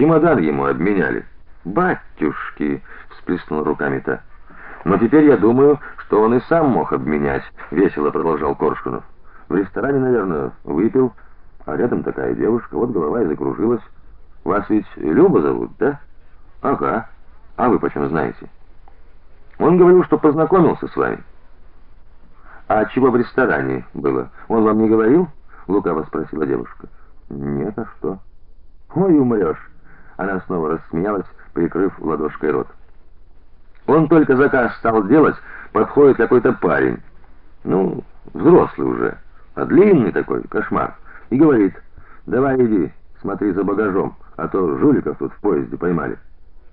Чемодан ему обменяли. Батюшки, всплеснул руками-то. Но теперь я думаю, что он и сам мог обменять, весело продолжал Коршунов. В ресторане, наверное, выпил, а рядом такая девушка, вот голова и закружилась. Вас ведь Люба зовут, да? Ага. А вы почему знаете? Он говорил, что познакомился с вами. А чего в ресторане было? Он вам не говорил? лукаво спросила девушка. Нет, а что? Ой, умрешь!» Она снова рассмеялась, прикрыв ладошкой рот. Он только заказ стал делать, подходит какой-то парень. Ну, взрослый уже, а длинный такой, кошмар. И говорит: "Давай иди, смотри за багажом, а то жуликов тут в поезде поймали".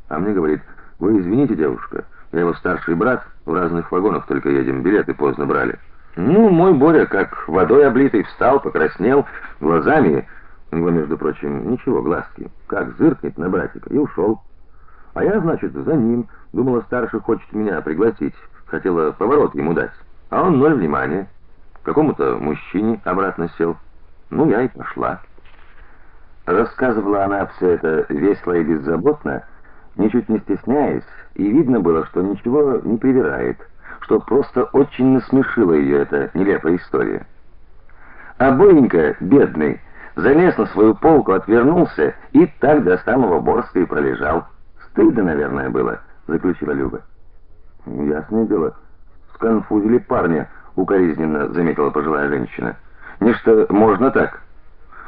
А мне говорит: "Вы извините, девушка, я его старший брат, в разных вагонах только едем, билеты поздно брали". Ну, мой Боря как водой облитый встал, покраснел, глазами, ну, между прочим, ничего, глазки, как зыркнет на братика и ушел. А я, значит, за ним, думала, старший хочет меня пригласить, хотела поворот ему дать. А он ноль внимания. Какому-то мужчине обратно сел. Ну, я и пошла. Рассказывала она все это весело и беззаботно, ничуть не стесняясь, и видно было, что ничего не привирает, что просто очень насмешила ее эта нелепая история. А Боренька, бедный, залез на свою полку, отвернулся и так до самого Борска и пролежал. Стыдно, наверное, было, заключила Люба. Ясное дело, сконфузили парня, укоризненно заметила пожилая женщина. Нечто можно так.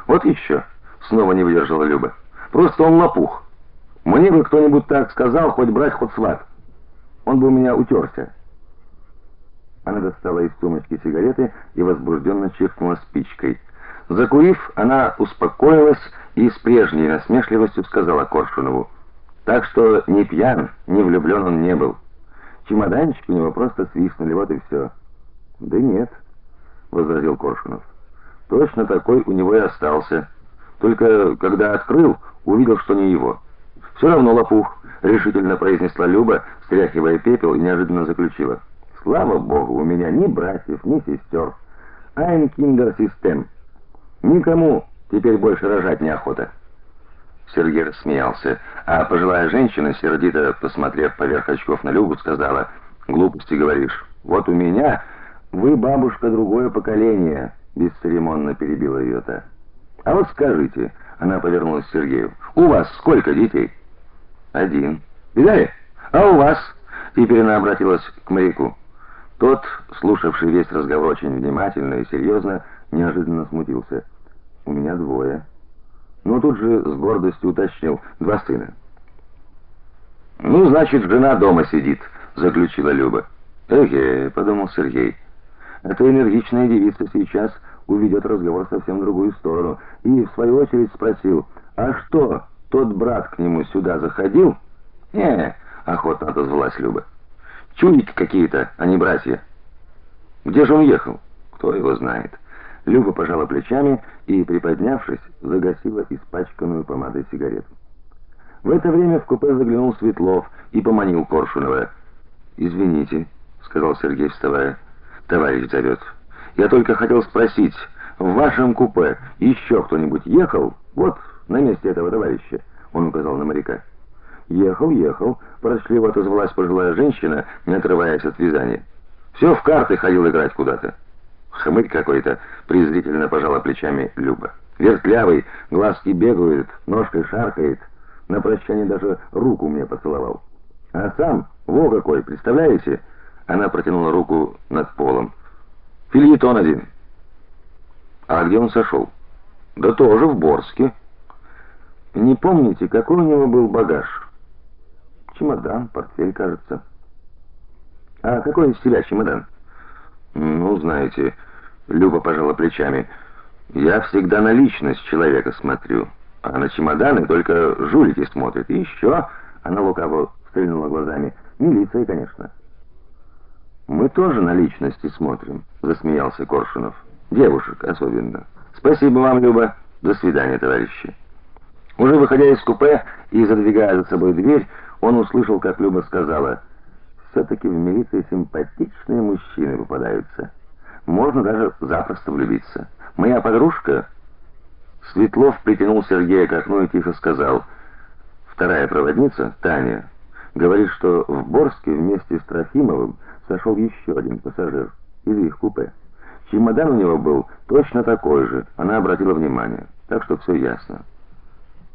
Вот еще, снова не выдержала Люба. Просто он лопух. Мне бы кто-нибудь так сказал, хоть брать, хоть сват. Он бы у меня утерся. Она достала из сумочки сигареты и возбужденно чиркнула спичкой. Закурив, она успокоилась и с прежней насмешливостью сказала Коршунову: "Так что ни пьян, ни влюблен он не был. Чемоданчик у него просто свистнули, вот и все». "Да нет", возразил Коршунов. "Точно такой у него и остался. Только когда открыл, увидел, что не его. Все равно лопух", решительно произнесла Люба, стряхивая пепел и неожиданно заключила: "Слава богу, у меня ни братьев, ни сестер. Ein Kindersystem". Никому теперь больше рожать неохота. Сергей рассмеялся, а пожилая женщина, сердито посмотрев поверх очков на Любу, сказала: "Глупости говоришь. Вот у меня вы бабушка другое поколение", бесцеремонно перебила ее та. "А вот скажите", она повернулась к Сергею. "У вас сколько детей?" "Один". "Видали? А у вас?" Теперь она обратилась к моряку. Тот, слушавший весь разговор очень внимательно и серьезно, неожиданно смутился. У меня двое. Но тут же с гордостью уточнил: два сына. Ну, значит, жена дома сидит, заключила Люба. Эге, подумал Сергей. Эта энергичная девица сейчас уведет разговор совсем в другую сторону, и в свою очередь спросил: "А что, тот брат к нему сюда заходил?" "Не", охотно отозвалась Люба. "Чудики какие-то, а не братья". "Где же он ехал?" "Кто его знает?" Люба пожала плечами и, приподнявшись, загасила испачканную помадой сигарету. В это время в купе заглянул Светлов и поманил Коршунова. "Извините", сказал Сергей, вставая. "Товарищ зовет. Я только хотел спросить, в вашем купе еще кто-нибудь ехал? Вот на месте этого товарища", он указал на моряка. "Ехал, ехал", ворчливо отозвалась пожилая женщина, не отрываясь от вязания. «Все в карты ходил играть куда-то". Хмырь какой-то, презрительно пожала плечами Люба. Вертлявый, глазки бегают, ножкой шаркает. На прощание даже руку мне поцеловал. А сам во какой, представляете? Она протянула руку над полом. Фильетон один. А где он сошел? Да тоже в Борске. Не помните, какой у него был багаж? Чемодан, портфель, кажется. А какой из себя чемодан? Ну, знаете, Люба пожала плечами. Я всегда на личность человека смотрю, а на чемоданы только жулики смотрят. И еще она лукаво стрельнула глазами. Милиция, конечно. Мы тоже на личности смотрим, засмеялся Коршунов. Девушек особенно. Спасибо вам, Люба. До свидания, товарищи. Уже выходя из купе и задвигая за собой дверь, он услышал, как Люба сказала: все таки в милиции симпатичные мужчины попадаются. Можно даже запросто влюбиться. Моя подружка Светлов притянул Сергея к окну и тихо сказал: вторая проводница, Таня, говорит, что в Борске вместе с Трофимовым сошел еще один пассажир из их купе. Чемодан у него был точно такой же. Она обратила внимание. Так что все ясно.